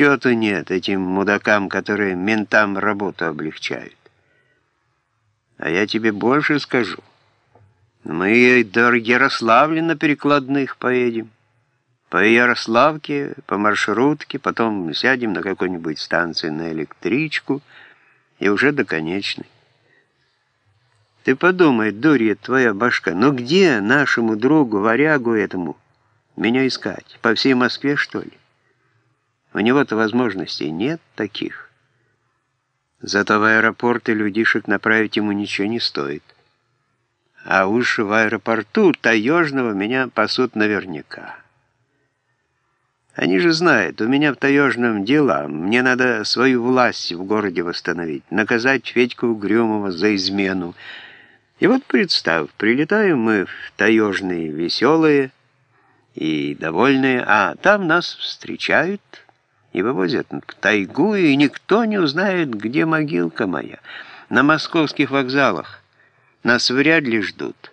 счету нет этим мудакам, которые ментам работу облегчают. А я тебе больше скажу. Мы до Ярославля на перекладных поедем. По Ярославке, по маршрутке, потом сядем на какой-нибудь станции на электричку и уже до конечной. Ты подумай, дурья твоя башка, ну где нашему другу, варягу этому, меня искать? По всей Москве, что ли? У него-то возможностей нет таких. Зато в аэропорты людишек направить ему ничего не стоит. А уж в аэропорту Таежного меня пасут наверняка. Они же знают, у меня в Таежном дела, мне надо свою власть в городе восстановить, наказать Федьку Угрюмова за измену. И вот представь, прилетаем мы в Таежные веселые и довольные, а там нас встречают и вывозят в тайгу, и никто не узнает, где могилка моя. На московских вокзалах нас вряд ли ждут.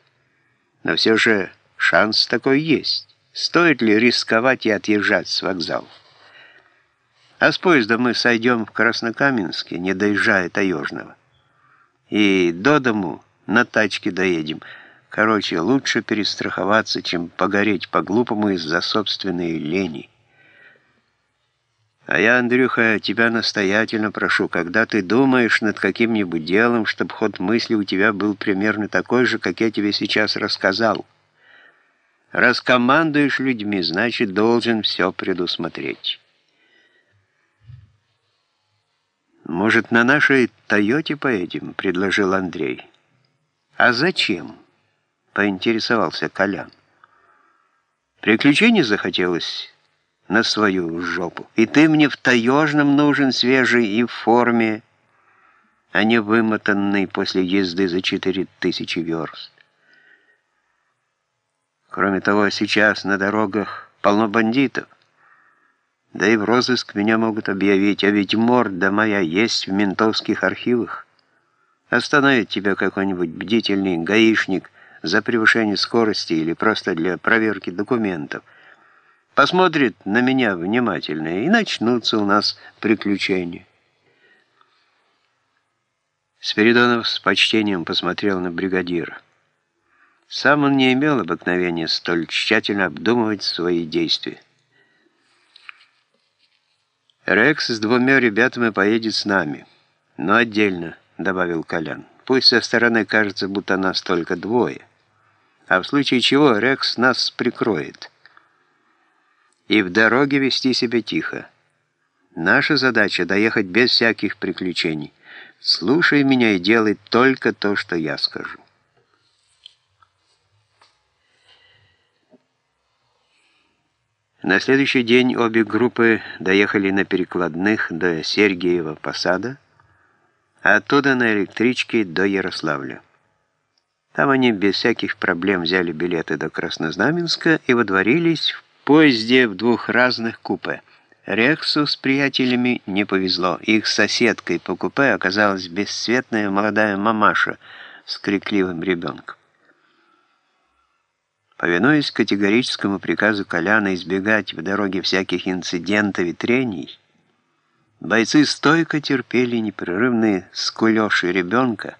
Но все же шанс такой есть. Стоит ли рисковать и отъезжать с вокзала? А с поезда мы сойдем в Краснокаменске, не доезжая Таежного. И до дому на тачке доедем. Короче, лучше перестраховаться, чем погореть по-глупому из-за собственной лени. А я, Андрюха, тебя настоятельно прошу, когда ты думаешь над каким-нибудь делом, чтобы ход мысли у тебя был примерно такой же, как я тебе сейчас рассказал. Раз командуешь людьми, значит, должен все предусмотреть. «Может, на нашей «Тойоте» поедем?» — предложил Андрей. «А зачем?» — поинтересовался Колян. «Приключений захотелось?» На свою жопу. И ты мне в таежном нужен свежий и в форме, а не вымотанный после езды за четыре тысячи верст. Кроме того, сейчас на дорогах полно бандитов. Да и в розыск меня могут объявить, а ведь морда моя есть в ментовских архивах. Остановит тебя какой-нибудь бдительный гаишник за превышение скорости или просто для проверки документов – посмотрит на меня внимательно, и начнутся у нас приключения. Спиридонов с почтением посмотрел на бригадира. Сам он не имел обыкновения столь тщательно обдумывать свои действия. «Рекс с двумя ребятами поедет с нами, но отдельно», — добавил Колян. «Пусть со стороны кажется, будто нас только двое, а в случае чего Рекс нас прикроет» и в дороге вести себя тихо. Наша задача — доехать без всяких приключений. Слушай меня и делай только то, что я скажу. На следующий день обе группы доехали на перекладных до Сергиева посада, а оттуда на электричке до Ярославля. Там они без всяких проблем взяли билеты до Краснознаменска и водворились в поезде в двух разных купе. Рексу с приятелями не повезло. Их соседкой по купе оказалась бесцветная молодая мамаша с крикливым ребенком. Повинуясь категорическому приказу Коляна избегать в дороге всяких инцидентов и трений, бойцы стойко терпели непрерывные скулёши ребенка,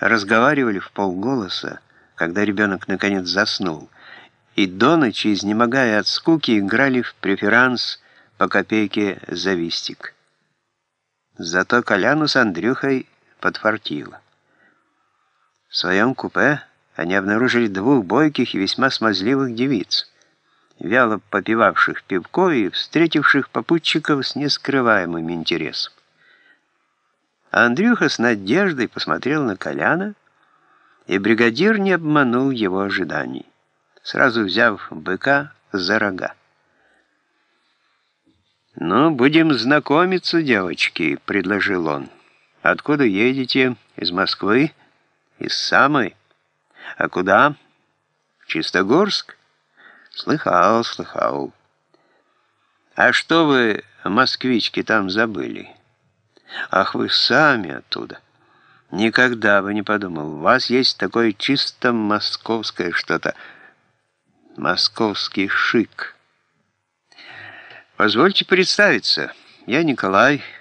разговаривали в полголоса, когда ребенок наконец заснул, и до ночи, изнемогая от скуки, играли в преферанс по копейке за вистик. Зато Коляну с Андрюхой подфартило. В своем купе они обнаружили двух бойких и весьма смазливых девиц, вяло попивавших пивко и встретивших попутчиков с нескрываемым интересом. А Андрюха с надеждой посмотрел на Коляна, и бригадир не обманул его ожиданий сразу взяв быка за рога. «Ну, будем знакомиться, девочки», — предложил он. «Откуда едете? Из Москвы? Из самой? А куда? Чистогорск?» «Слыхал, слыхал». «А что вы, москвички, там забыли?» «Ах, вы сами оттуда!» «Никогда бы не подумал. У вас есть такое чисто московское что-то» московский шик. Позвольте представиться, Я Николай,